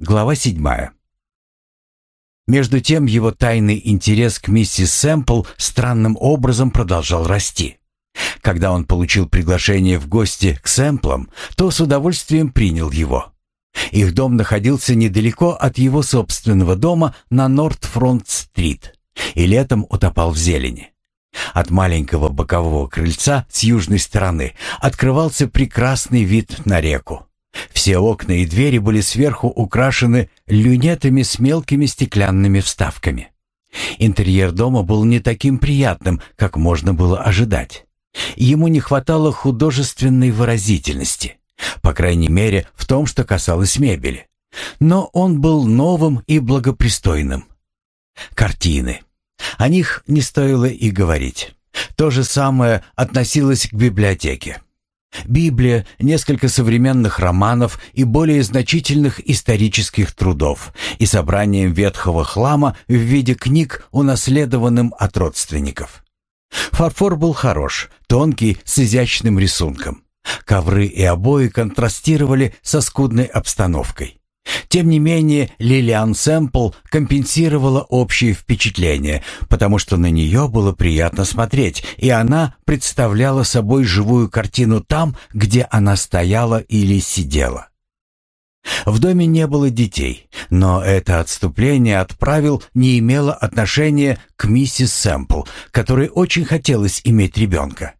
Глава седьмая. Между тем его тайный интерес к миссис Сэмпл странным образом продолжал расти. Когда он получил приглашение в гости к Сэмплам, то с удовольствием принял его. Их дом находился недалеко от его собственного дома на Нортфронт-стрит и летом утопал в зелени. От маленького бокового крыльца с южной стороны открывался прекрасный вид на реку. Все окна и двери были сверху украшены люнетами с мелкими стеклянными вставками. Интерьер дома был не таким приятным, как можно было ожидать. Ему не хватало художественной выразительности, по крайней мере, в том, что касалось мебели. Но он был новым и благопристойным. Картины. О них не стоило и говорить. То же самое относилось к библиотеке. Библия, несколько современных романов и более значительных исторических трудов и собранием ветхого хлама в виде книг, унаследованным от родственников. Фарфор был хорош, тонкий, с изящным рисунком. Ковры и обои контрастировали со скудной обстановкой. Тем не менее, Лилиан Сэмпл компенсировала общее впечатление, потому что на нее было приятно смотреть, и она представляла собой живую картину там, где она стояла или сидела. В доме не было детей, но это отступление от правил не имело отношения к миссис Сэмпл, которой очень хотелось иметь ребенка.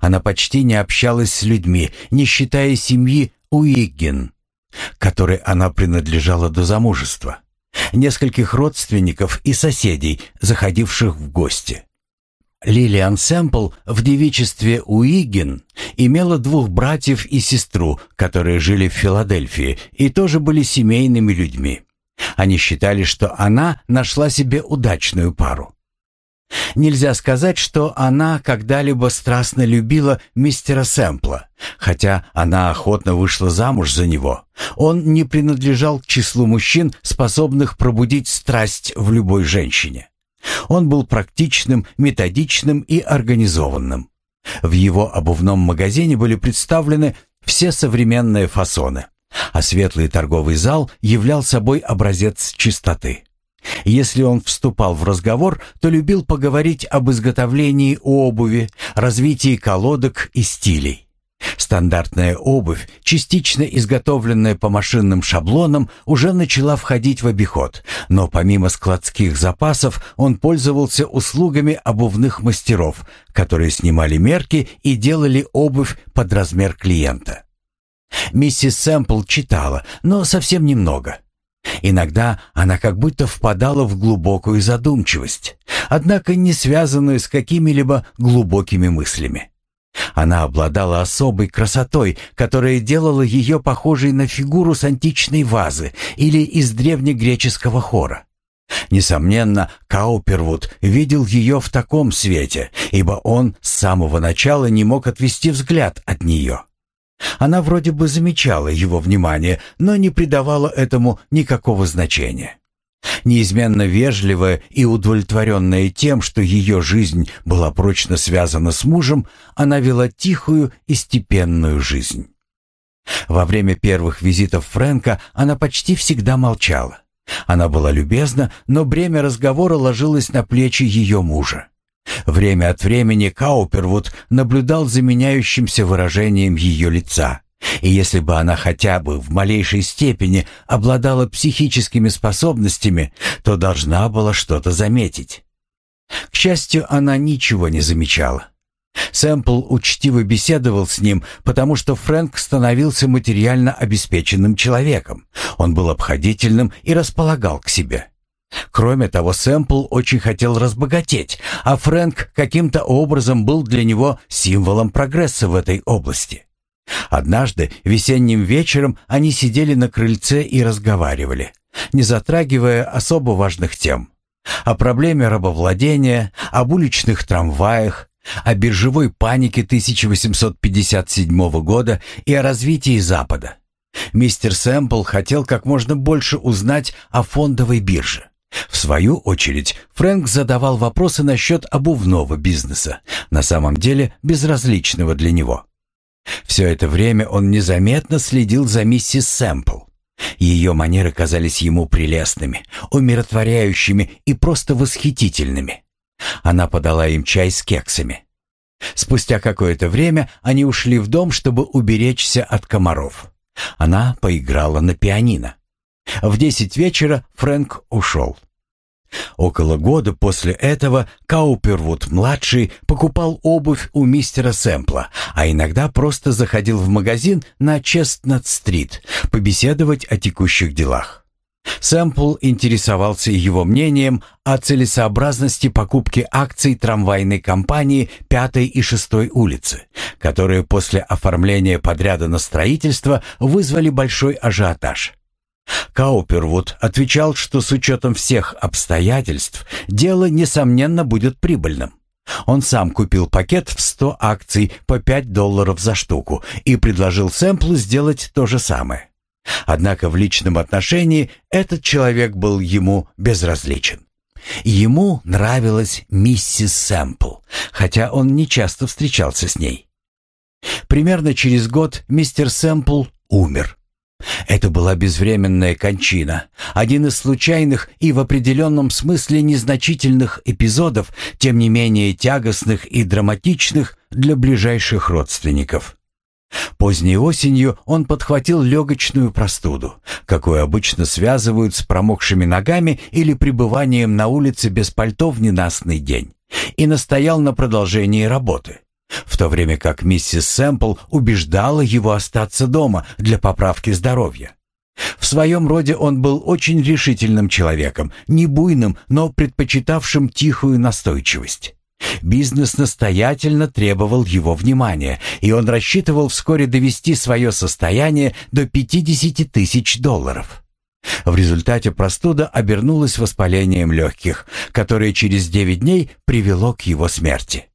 Она почти не общалась с людьми, не считая семьи Уиггин которой она принадлежала до замужества, нескольких родственников и соседей, заходивших в гости. Лилиан Сэмпл в девичестве Уигин имела двух братьев и сестру, которые жили в Филадельфии и тоже были семейными людьми. Они считали, что она нашла себе удачную пару. Нельзя сказать, что она когда-либо страстно любила мистера Сэмпла, хотя она охотно вышла замуж за него. Он не принадлежал к числу мужчин, способных пробудить страсть в любой женщине. Он был практичным, методичным и организованным. В его обувном магазине были представлены все современные фасоны, а светлый торговый зал являл собой образец чистоты. Если он вступал в разговор, то любил поговорить об изготовлении обуви, развитии колодок и стилей. Стандартная обувь, частично изготовленная по машинным шаблонам, уже начала входить в обиход, но помимо складских запасов он пользовался услугами обувных мастеров, которые снимали мерки и делали обувь под размер клиента. Миссис Сэмпл читала, но совсем немного. Иногда она как будто впадала в глубокую задумчивость, однако не связанную с какими-либо глубокими мыслями. Она обладала особой красотой, которая делала ее похожей на фигуру с античной вазы или из древнегреческого хора. Несомненно, Каупервуд видел ее в таком свете, ибо он с самого начала не мог отвести взгляд от нее. Она вроде бы замечала его внимание, но не придавала этому никакого значения. Неизменно вежливая и удовлетворенная тем, что ее жизнь была прочно связана с мужем, она вела тихую и степенную жизнь. Во время первых визитов Фрэнка она почти всегда молчала. Она была любезна, но бремя разговора ложилось на плечи ее мужа. Время от времени Каупервуд наблюдал за меняющимся выражением ее лица. И если бы она хотя бы в малейшей степени обладала психическими способностями, то должна была что-то заметить. К счастью, она ничего не замечала. Сэмпл учтиво беседовал с ним, потому что Фрэнк становился материально обеспеченным человеком. Он был обходительным и располагал к себе. Кроме того, Сэмпл очень хотел разбогатеть, а Фрэнк каким-то образом был для него символом прогресса в этой области. Однажды весенним вечером они сидели на крыльце и разговаривали, не затрагивая особо важных тем. О проблеме рабовладения, об уличных трамваях, о биржевой панике 1857 года и о развитии Запада. Мистер Сэмпл хотел как можно больше узнать о фондовой бирже. В свою очередь, Фрэнк задавал вопросы насчет обувного бизнеса, на самом деле безразличного для него. Все это время он незаметно следил за миссис Сэмпл. Ее манеры казались ему прелестными, умиротворяющими и просто восхитительными. Она подала им чай с кексами. Спустя какое-то время они ушли в дом, чтобы уберечься от комаров. Она поиграла на пианино. В десять вечера Фрэнк ушел. Около года после этого Каупервуд-младший покупал обувь у мистера Сэмпла, а иногда просто заходил в магазин на Честнат-стрит побеседовать о текущих делах. Сэмпл интересовался его мнением о целесообразности покупки акций трамвайной компании 5 и 6 улицы, которые после оформления подряда на строительство вызвали большой ажиотаж. Каупервуд отвечал, что с учетом всех обстоятельств дело, несомненно, будет прибыльным. Он сам купил пакет в 100 акций по 5 долларов за штуку и предложил Сэмплу сделать то же самое. Однако в личном отношении этот человек был ему безразличен. Ему нравилась миссис Сэмпл, хотя он не часто встречался с ней. Примерно через год мистер Сэмпл умер. Это была безвременная кончина, один из случайных и в определенном смысле незначительных эпизодов, тем не менее тягостных и драматичных для ближайших родственников. Поздней осенью он подхватил легочную простуду, какую обычно связывают с промокшими ногами или пребыванием на улице без пальто в ненастный день, и настоял на продолжении работы в то время как миссис Сэмпл убеждала его остаться дома для поправки здоровья. В своем роде он был очень решительным человеком, не буйным, но предпочитавшим тихую настойчивость. Бизнес настоятельно требовал его внимания, и он рассчитывал вскоре довести свое состояние до 50 тысяч долларов. В результате простуда обернулась воспалением легких, которое через 9 дней привело к его смерти.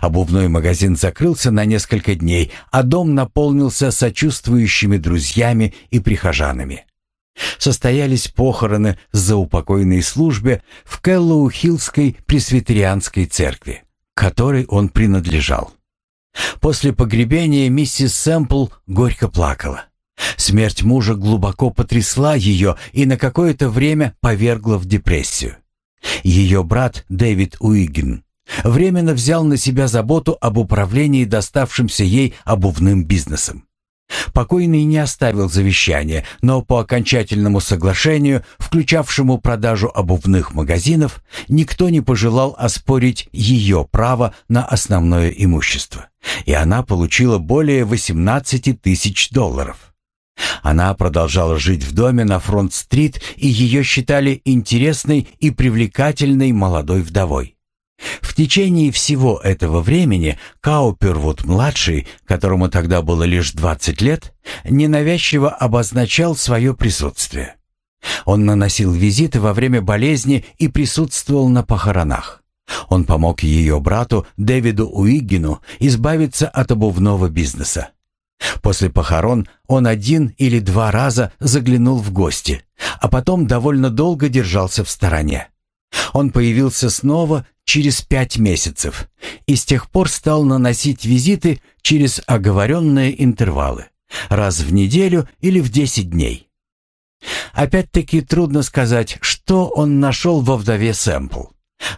Обувной магазин закрылся на несколько дней, а дом наполнился сочувствующими друзьями и прихожанами. Состоялись похороны за упокойной службе в Кэллоу-Хиллской пресвитерианской церкви, которой он принадлежал. После погребения миссис Сэмпл горько плакала. Смерть мужа глубоко потрясла ее и на какое-то время повергла в депрессию. Ее брат Дэвид Уигин временно взял на себя заботу об управлении доставшимся ей обувным бизнесом. Покойный не оставил завещания, но по окончательному соглашению, включавшему продажу обувных магазинов, никто не пожелал оспорить ее право на основное имущество, и она получила более 18 тысяч долларов. Она продолжала жить в доме на Фронт-стрит, и ее считали интересной и привлекательной молодой вдовой. В течение всего этого времени Каупервуд-младший, которому тогда было лишь 20 лет, ненавязчиво обозначал свое присутствие. Он наносил визиты во время болезни и присутствовал на похоронах. Он помог ее брату Дэвиду Уиггину избавиться от обувного бизнеса. После похорон он один или два раза заглянул в гости, а потом довольно долго держался в стороне. Он появился снова через пять месяцев и с тех пор стал наносить визиты через оговоренные интервалы, раз в неделю или в десять дней. Опять-таки трудно сказать, что он нашел во вдове Сэмпл.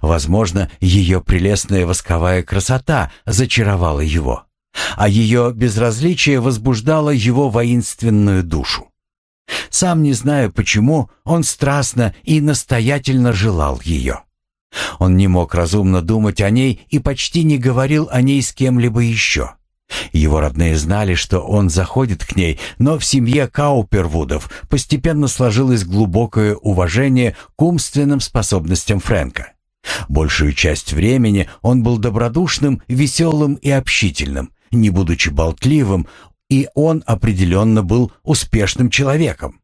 Возможно, ее прелестная восковая красота зачаровала его, а ее безразличие возбуждало его воинственную душу. Сам не знаю почему, он страстно и настоятельно желал ее. Он не мог разумно думать о ней и почти не говорил о ней с кем-либо еще. Его родные знали, что он заходит к ней, но в семье Каупервудов постепенно сложилось глубокое уважение к умственным способностям Фрэнка. Большую часть времени он был добродушным, веселым и общительным. Не будучи болтливым, и он определенно был успешным человеком.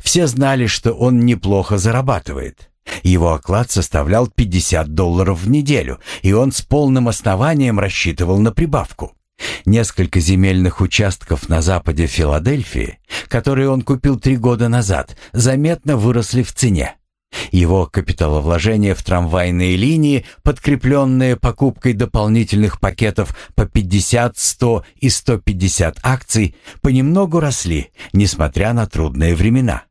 Все знали, что он неплохо зарабатывает. Его оклад составлял 50 долларов в неделю, и он с полным основанием рассчитывал на прибавку. Несколько земельных участков на западе Филадельфии, которые он купил три года назад, заметно выросли в цене. Его капиталовложения в трамвайные линии, подкрепленные покупкой дополнительных пакетов по 50, 100 и 150 акций, понемногу росли, несмотря на трудные времена,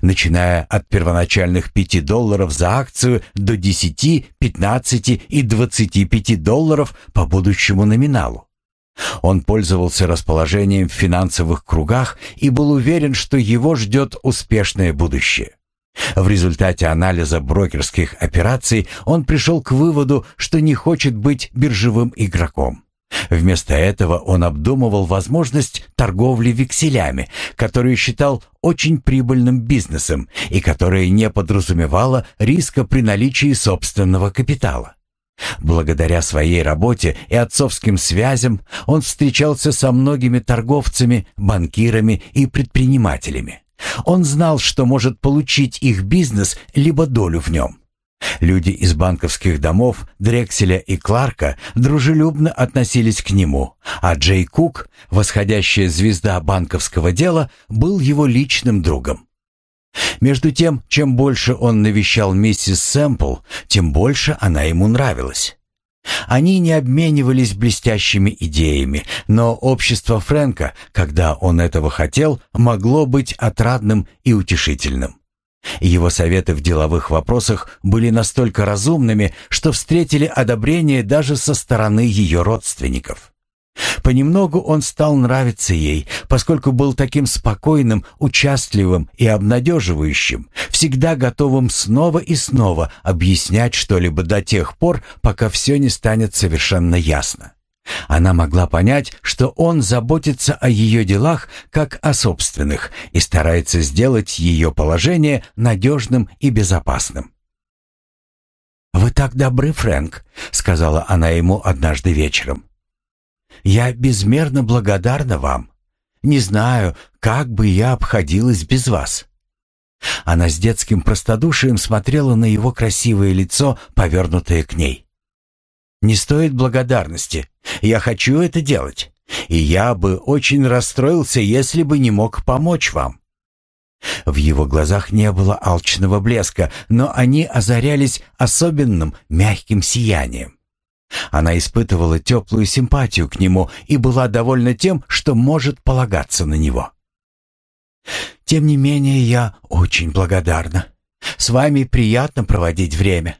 начиная от первоначальных 5 долларов за акцию до 10, 15 и 25 долларов по будущему номиналу. Он пользовался расположением в финансовых кругах и был уверен, что его ждет успешное будущее. В результате анализа брокерских операций он пришел к выводу, что не хочет быть биржевым игроком. Вместо этого он обдумывал возможность торговли векселями, которую считал очень прибыльным бизнесом и которая не подразумевала риска при наличии собственного капитала. Благодаря своей работе и отцовским связям он встречался со многими торговцами, банкирами и предпринимателями. Он знал, что может получить их бизнес либо долю в нем. Люди из банковских домов Дрекселя и Кларка дружелюбно относились к нему, а Джей Кук, восходящая звезда банковского дела, был его личным другом. Между тем, чем больше он навещал миссис Сэмпл, тем больше она ему нравилась. Они не обменивались блестящими идеями, но общество Фрэнка, когда он этого хотел, могло быть отрадным и утешительным. Его советы в деловых вопросах были настолько разумными, что встретили одобрение даже со стороны ее родственников. Понемногу он стал нравиться ей, поскольку был таким спокойным, участливым и обнадеживающим, всегда готовым снова и снова объяснять что-либо до тех пор, пока все не станет совершенно ясно. Она могла понять, что он заботится о ее делах как о собственных и старается сделать ее положение надежным и безопасным. «Вы так добры, Фрэнк», — сказала она ему однажды вечером. Я безмерно благодарна вам. Не знаю, как бы я обходилась без вас». Она с детским простодушием смотрела на его красивое лицо, повернутое к ней. «Не стоит благодарности. Я хочу это делать. И я бы очень расстроился, если бы не мог помочь вам». В его глазах не было алчного блеска, но они озарялись особенным мягким сиянием. Она испытывала теплую симпатию к нему и была довольна тем, что может полагаться на него. «Тем не менее, я очень благодарна. С вами приятно проводить время.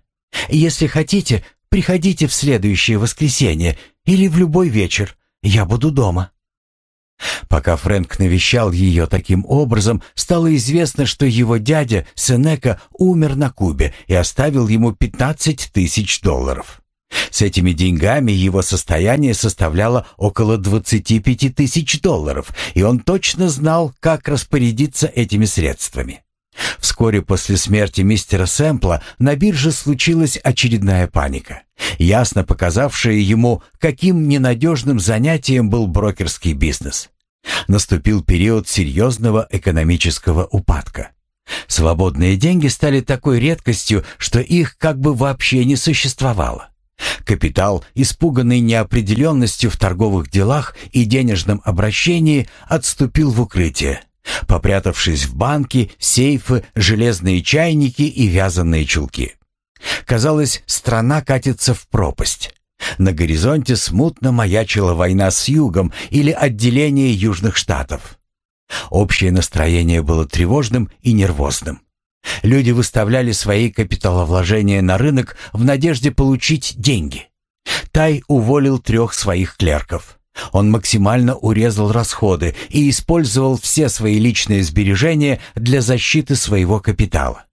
Если хотите, приходите в следующее воскресенье или в любой вечер. Я буду дома». Пока Фрэнк навещал ее таким образом, стало известно, что его дядя Сенека умер на Кубе и оставил ему 15 тысяч долларов. С этими деньгами его состояние составляло около 25 тысяч долларов, и он точно знал, как распорядиться этими средствами. Вскоре после смерти мистера Сэмпла на бирже случилась очередная паника, ясно показавшая ему, каким ненадежным занятием был брокерский бизнес. Наступил период серьезного экономического упадка. Свободные деньги стали такой редкостью, что их как бы вообще не существовало. Капитал, испуганный неопределенностью в торговых делах и денежном обращении, отступил в укрытие, попрятавшись в банки, сейфы, железные чайники и вязаные чулки. Казалось, страна катится в пропасть. На горизонте смутно маячила война с Югом или отделение Южных Штатов. Общее настроение было тревожным и нервозным. Люди выставляли свои капиталовложения на рынок в надежде получить деньги. Тай уволил трех своих клерков. Он максимально урезал расходы и использовал все свои личные сбережения для защиты своего капитала.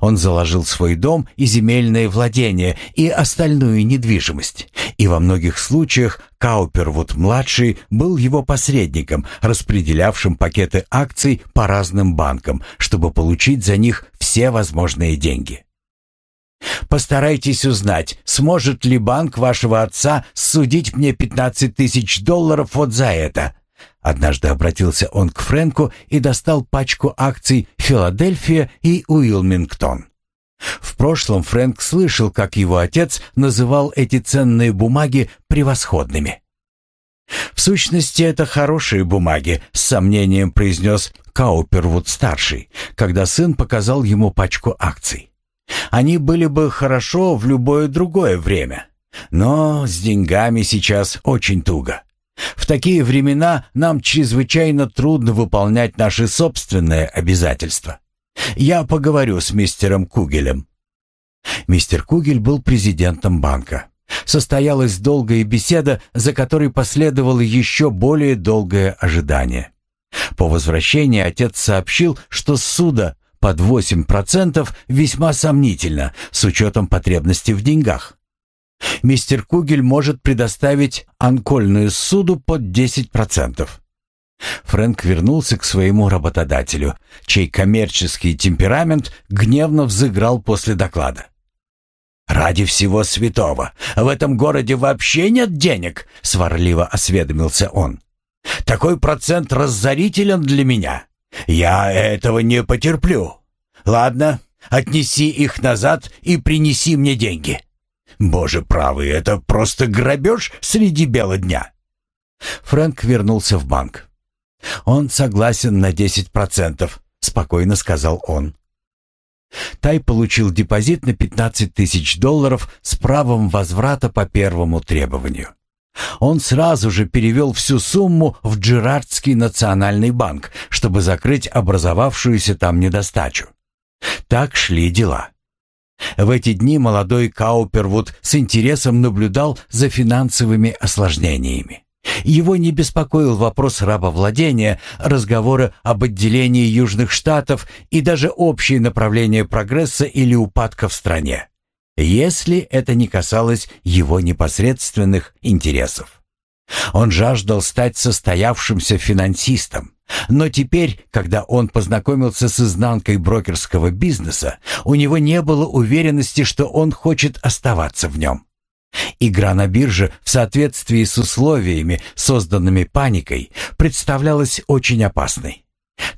Он заложил свой дом и земельные владения и остальную недвижимость. И во многих случаях Каупервуд-младший был его посредником, распределявшим пакеты акций по разным банкам, чтобы получить за них все возможные деньги. Постарайтесь узнать, сможет ли банк вашего отца судить мне 15 тысяч долларов вот за это, Однажды обратился он к Фрэнку и достал пачку акций «Филадельфия» и «Уилмингтон». В прошлом Фрэнк слышал, как его отец называл эти ценные бумаги превосходными. «В сущности, это хорошие бумаги», — с сомнением произнес Каупервуд-старший, когда сын показал ему пачку акций. Они были бы хорошо в любое другое время. Но с деньгами сейчас очень туго. В такие времена нам чрезвычайно трудно выполнять наши собственные обязательства. Я поговорю с мистером Кугелем». Мистер Кугель был президентом банка. Состоялась долгая беседа, за которой последовало еще более долгое ожидание. По возвращении отец сообщил, что суда под 8% весьма сомнительно, с учетом потребности в деньгах. Мистер Кугель может предоставить анкольную суду под 10%. Фрэнк вернулся к своему работодателю, чей коммерческий темперамент гневно взыграл после доклада. «Ради всего святого! В этом городе вообще нет денег!» — сварливо осведомился он. «Такой процент разорителен для меня. Я этого не потерплю. Ладно, отнеси их назад и принеси мне деньги. Боже правый, это просто грабеж среди бела дня». Фрэнк вернулся в банк. «Он согласен на 10%, — спокойно сказал он. Тай получил депозит на 15 тысяч долларов с правом возврата по первому требованию. Он сразу же перевел всю сумму в Джерардский национальный банк, чтобы закрыть образовавшуюся там недостачу. Так шли дела. В эти дни молодой Каупервуд с интересом наблюдал за финансовыми осложнениями. Его не беспокоил вопрос рабовладения, разговоры об отделении Южных Штатов и даже общее направление прогресса или упадка в стране, если это не касалось его непосредственных интересов. Он жаждал стать состоявшимся финансистом, но теперь, когда он познакомился с изнанкой брокерского бизнеса, у него не было уверенности, что он хочет оставаться в нем. Игра на бирже в соответствии с условиями, созданными паникой, представлялась очень опасной.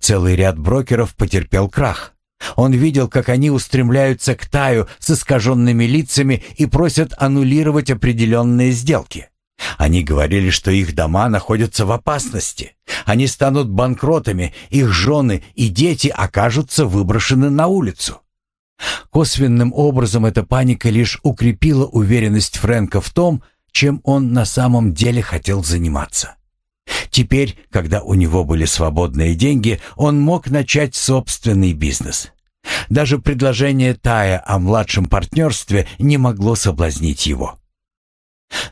Целый ряд брокеров потерпел крах. Он видел, как они устремляются к Таю с искаженными лицами и просят аннулировать определенные сделки. Они говорили, что их дома находятся в опасности. Они станут банкротами, их жены и дети окажутся выброшены на улицу. Косвенным образом эта паника лишь укрепила уверенность Фрэнка в том, чем он на самом деле хотел заниматься. Теперь, когда у него были свободные деньги, он мог начать собственный бизнес. Даже предложение Тая о младшем партнерстве не могло соблазнить его.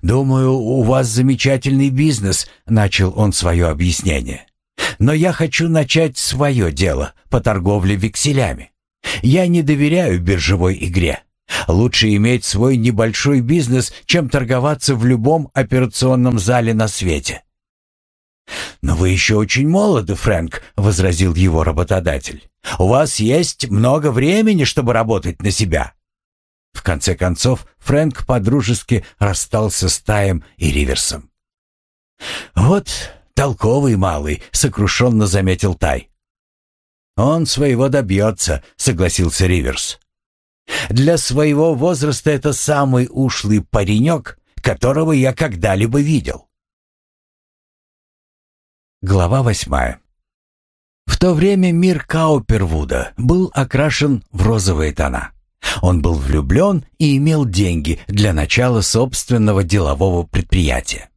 «Думаю, у вас замечательный бизнес», — начал он свое объяснение. «Но я хочу начать свое дело по торговле векселями. Я не доверяю биржевой игре. Лучше иметь свой небольшой бизнес, чем торговаться в любом операционном зале на свете. «Но вы еще очень молоды, Фрэнк», — возразил его работодатель. «У вас есть много времени, чтобы работать на себя». В конце концов, Фрэнк подружески расстался с Таем и Риверсом. «Вот толковый малый», — сокрушенно заметил Тай. «Он своего добьется», — согласился Риверс. «Для своего возраста это самый ушлый паренек, которого я когда-либо видел». Глава восьмая. В то время мир Каупервуда был окрашен в розовые тона. Он был влюблен и имел деньги для начала собственного делового предприятия.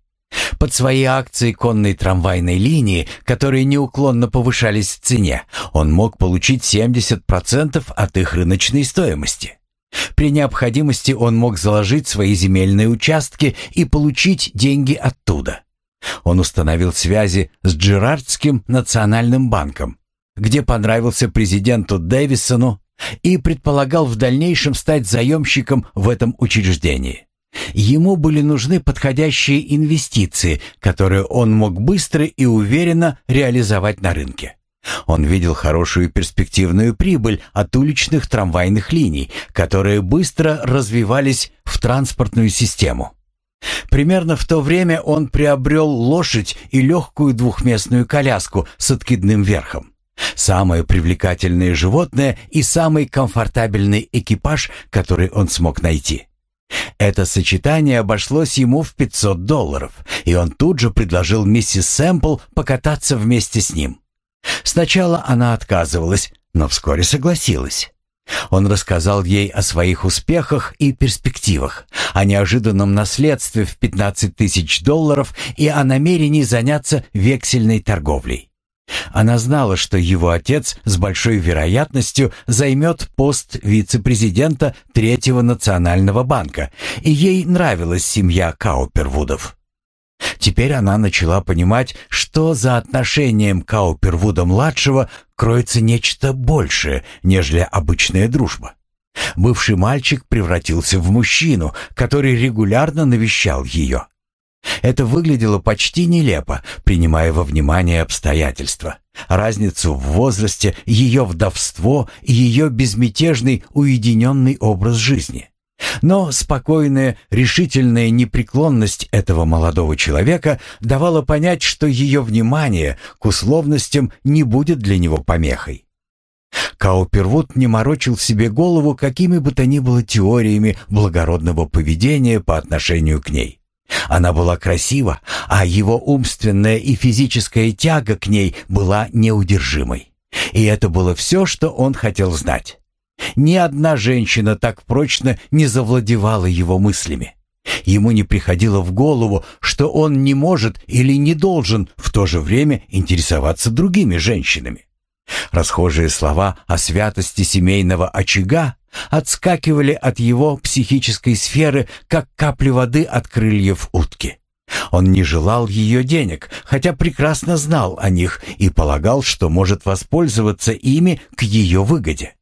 Под свои акции конной трамвайной линии, которые неуклонно повышались в цене, он мог получить 70% от их рыночной стоимости. При необходимости он мог заложить свои земельные участки и получить деньги оттуда. Он установил связи с Джерардским национальным банком, где понравился президенту Дэвисону и предполагал в дальнейшем стать заемщиком в этом учреждении. Ему были нужны подходящие инвестиции, которые он мог быстро и уверенно реализовать на рынке. Он видел хорошую перспективную прибыль от уличных трамвайных линий, которые быстро развивались в транспортную систему. Примерно в то время он приобрел лошадь и легкую двухместную коляску с откидным верхом. Самое привлекательное животное и самый комфортабельный экипаж, который он смог найти. Это сочетание обошлось ему в 500 долларов, и он тут же предложил миссис Сэмпл покататься вместе с ним. Сначала она отказывалась, но вскоре согласилась. Он рассказал ей о своих успехах и перспективах, о неожиданном наследстве в 15 тысяч долларов и о намерении заняться вексельной торговлей. Она знала, что его отец с большой вероятностью займет пост вице-президента Третьего национального банка, и ей нравилась семья Каупервудов. Теперь она начала понимать, что за отношением Каупервуда-младшего кроется нечто большее, нежели обычная дружба. Бывший мальчик превратился в мужчину, который регулярно навещал ее. Это выглядело почти нелепо, принимая во внимание обстоятельства. Разницу в возрасте, ее вдовство и ее безмятежный уединенный образ жизни. Но спокойная, решительная непреклонность этого молодого человека давала понять, что ее внимание к условностям не будет для него помехой. Каупервуд не морочил себе голову какими бы то ни было теориями благородного поведения по отношению к ней. Она была красива, а его умственная и физическая тяга к ней была неудержимой. И это было все, что он хотел знать. Ни одна женщина так прочно не завладевала его мыслями. Ему не приходило в голову, что он не может или не должен в то же время интересоваться другими женщинами. Расхожие слова о святости семейного очага отскакивали от его психической сферы, как капли воды от крыльев утки. Он не желал ее денег, хотя прекрасно знал о них и полагал, что может воспользоваться ими к ее выгоде.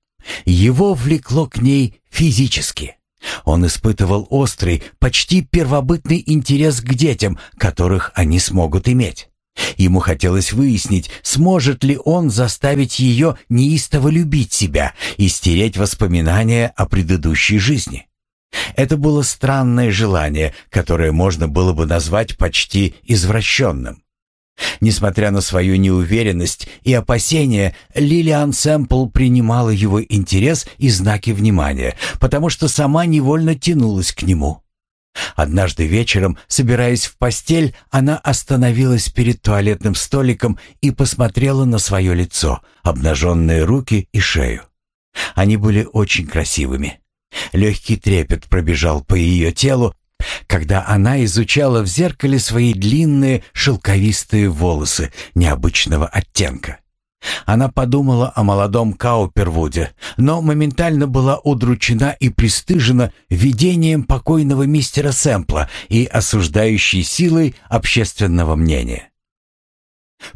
Его влекло к ней физически. Он испытывал острый, почти первобытный интерес к детям, которых они смогут иметь. Ему хотелось выяснить, сможет ли он заставить ее неистово любить себя и стереть воспоминания о предыдущей жизни. Это было странное желание, которое можно было бы назвать почти извращенным. Несмотря на свою неуверенность и опасения, Лилиан Сэмпл принимала его интерес и знаки внимания, потому что сама невольно тянулась к нему. Однажды вечером, собираясь в постель, она остановилась перед туалетным столиком и посмотрела на свое лицо, обнаженные руки и шею. Они были очень красивыми. Легкий трепет пробежал по ее телу, когда она изучала в зеркале свои длинные шелковистые волосы необычного оттенка. Она подумала о молодом Каупервуде, но моментально была удручена и пристыжена видением покойного мистера Сэмпла и осуждающей силой общественного мнения.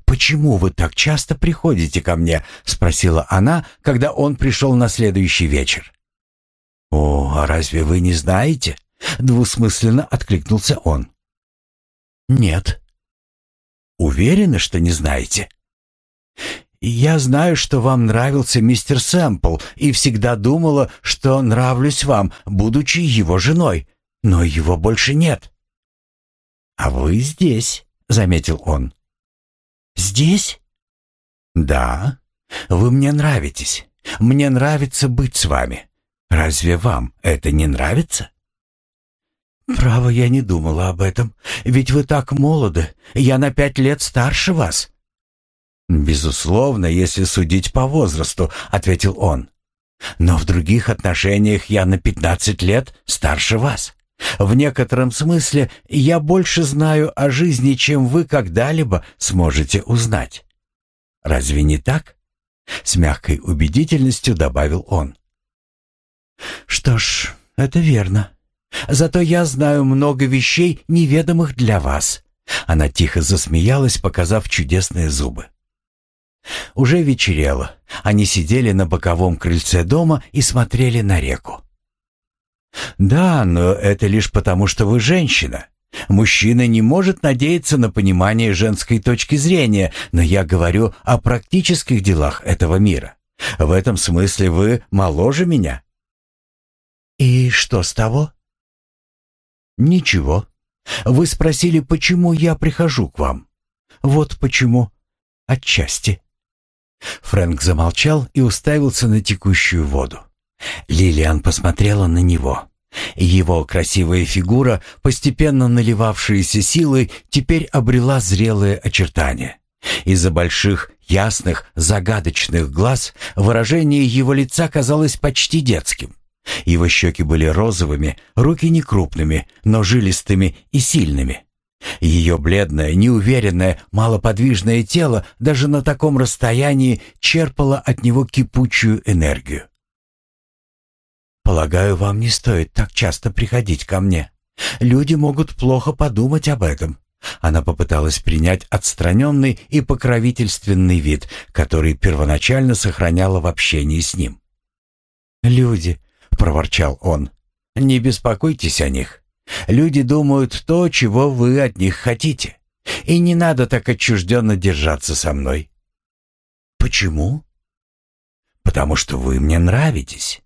«Почему вы так часто приходите ко мне?» — спросила она, когда он пришел на следующий вечер. «О, а разве вы не знаете?» — двусмысленно откликнулся он. «Нет». «Уверены, что не знаете?» «Я знаю, что вам нравился мистер Сэмпл, и всегда думала, что нравлюсь вам, будучи его женой, но его больше нет». «А вы здесь», — заметил он. «Здесь?» «Да, вы мне нравитесь. Мне нравится быть с вами. Разве вам это не нравится?» «Право, я не думала об этом. Ведь вы так молоды. Я на пять лет старше вас». «Безусловно, если судить по возрасту», — ответил он. «Но в других отношениях я на пятнадцать лет старше вас. В некотором смысле я больше знаю о жизни, чем вы когда-либо сможете узнать. Разве не так?» С мягкой убедительностью добавил он. «Что ж, это верно. Зато я знаю много вещей, неведомых для вас». Она тихо засмеялась, показав чудесные зубы. Уже вечерело. Они сидели на боковом крыльце дома и смотрели на реку. «Да, но это лишь потому, что вы женщина. Мужчина не может надеяться на понимание женской точки зрения, но я говорю о практических делах этого мира. В этом смысле вы моложе меня». «И что с того?» «Ничего. Вы спросили, почему я прихожу к вам. Вот почему. Отчасти». Фрэнк замолчал и уставился на текущую воду. Лилиан посмотрела на него. Его красивая фигура, постепенно наливавшаяся силой, теперь обрела зрелые очертания. Из-за больших, ясных, загадочных глаз выражение его лица казалось почти детским. Его щеки были розовыми, руки не крупными, но жилистыми и сильными. Ее бледное, неуверенное, малоподвижное тело даже на таком расстоянии черпало от него кипучую энергию. «Полагаю, вам не стоит так часто приходить ко мне. Люди могут плохо подумать об этом». Она попыталась принять отстраненный и покровительственный вид, который первоначально сохраняла в общении с ним. «Люди», — проворчал он, — «не беспокойтесь о них. Люди думают то, чего вы от них хотите. И не надо так отчужденно держаться со мной». «Почему?» «Потому что вы мне нравитесь».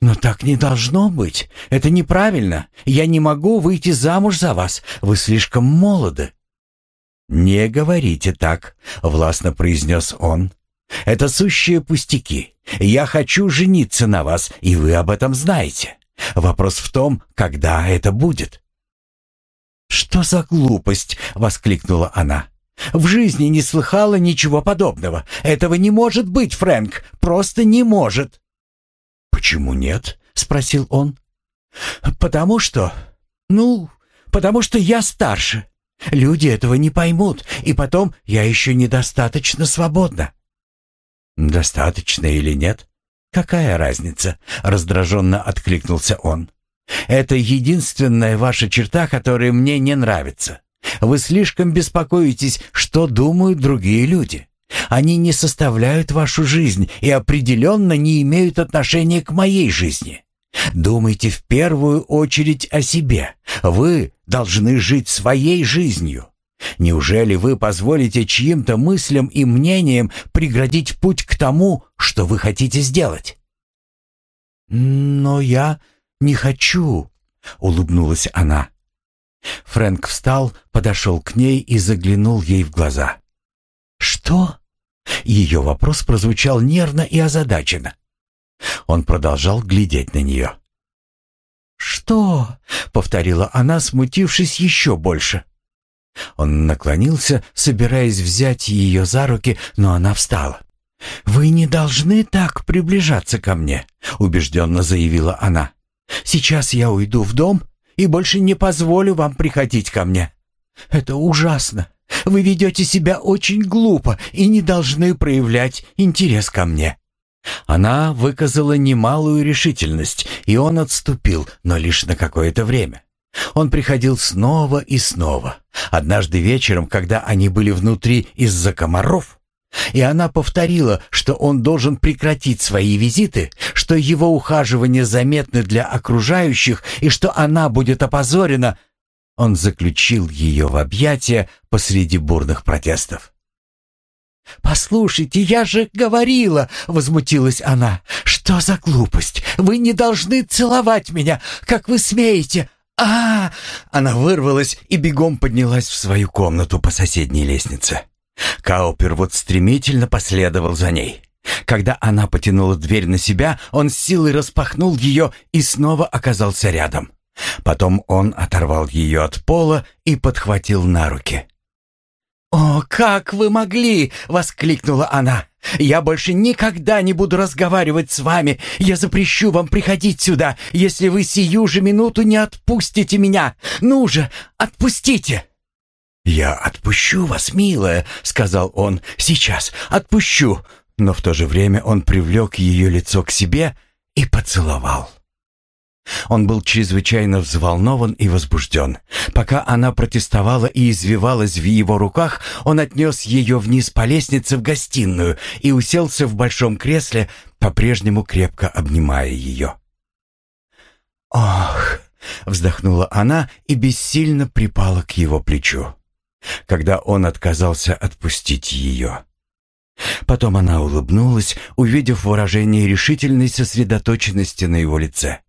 «Но так не должно быть. Это неправильно. Я не могу выйти замуж за вас. Вы слишком молоды». «Не говорите так», — властно произнес он. «Это сущие пустяки. Я хочу жениться на вас, и вы об этом знаете. Вопрос в том, когда это будет». «Что за глупость?» — воскликнула она. «В жизни не слыхала ничего подобного. Этого не может быть, Фрэнк. Просто не может». «Почему нет?» — спросил он. «Потому что... Ну, потому что я старше. Люди этого не поймут, и потом я еще недостаточно свободна». «Достаточно или нет? Какая разница?» — раздраженно откликнулся он. «Это единственная ваша черта, которая мне не нравится. Вы слишком беспокоитесь, что думают другие люди. Они не составляют вашу жизнь и определенно не имеют отношения к моей жизни. Думайте в первую очередь о себе. Вы должны жить своей жизнью. Неужели вы позволите чьим-то мыслям и мнениям преградить путь к тому, что вы хотите сделать? Но я не хочу, улыбнулась она. Фрэнк встал, подошел к ней и заглянул ей в глаза. «Что?» Ее вопрос прозвучал нервно и озадаченно. Он продолжал глядеть на нее. «Что?» — повторила она, смутившись еще больше. Он наклонился, собираясь взять ее за руки, но она встала. «Вы не должны так приближаться ко мне», — убежденно заявила она. «Сейчас я уйду в дом и больше не позволю вам приходить ко мне. Это ужасно. Вы ведете себя очень глупо и не должны проявлять интерес ко мне». Она выказала немалую решительность, и он отступил, но лишь на какое-то время. Он приходил снова и снова. Однажды вечером, когда они были внутри из-за комаров, и она повторила, что он должен прекратить свои визиты, что его ухаживания заметны для окружающих и что она будет опозорена, он заключил ее в объятия посреди бурных протестов. «Послушайте, я же говорила!» — возмутилась она. «Что за глупость? Вы не должны целовать меня! Как вы смеете? А, Она вырвалась и бегом поднялась в свою комнату по соседней лестнице. Каупер вот стремительно последовал за ней. Когда она потянула дверь на себя, он с силой распахнул ее и снова оказался рядом. Потом он оторвал ее от пола и подхватил на руки. «О, как вы могли!» — воскликнула она. «Я больше никогда не буду разговаривать с вами. Я запрещу вам приходить сюда, если вы сию же минуту не отпустите меня. Ну же, отпустите!» «Я отпущу вас, милая», — сказал он. «Сейчас отпущу». Но в то же время он привлек ее лицо к себе и поцеловал. Он был чрезвычайно взволнован и возбужден. Пока она протестовала и извивалась в его руках, он отнес ее вниз по лестнице в гостиную и уселся в большом кресле, по-прежнему крепко обнимая ее. «Ох!» — вздохнула она и бессильно припала к его плечу, когда он отказался отпустить ее. Потом она улыбнулась, увидев выражение решительной сосредоточенности на его лице.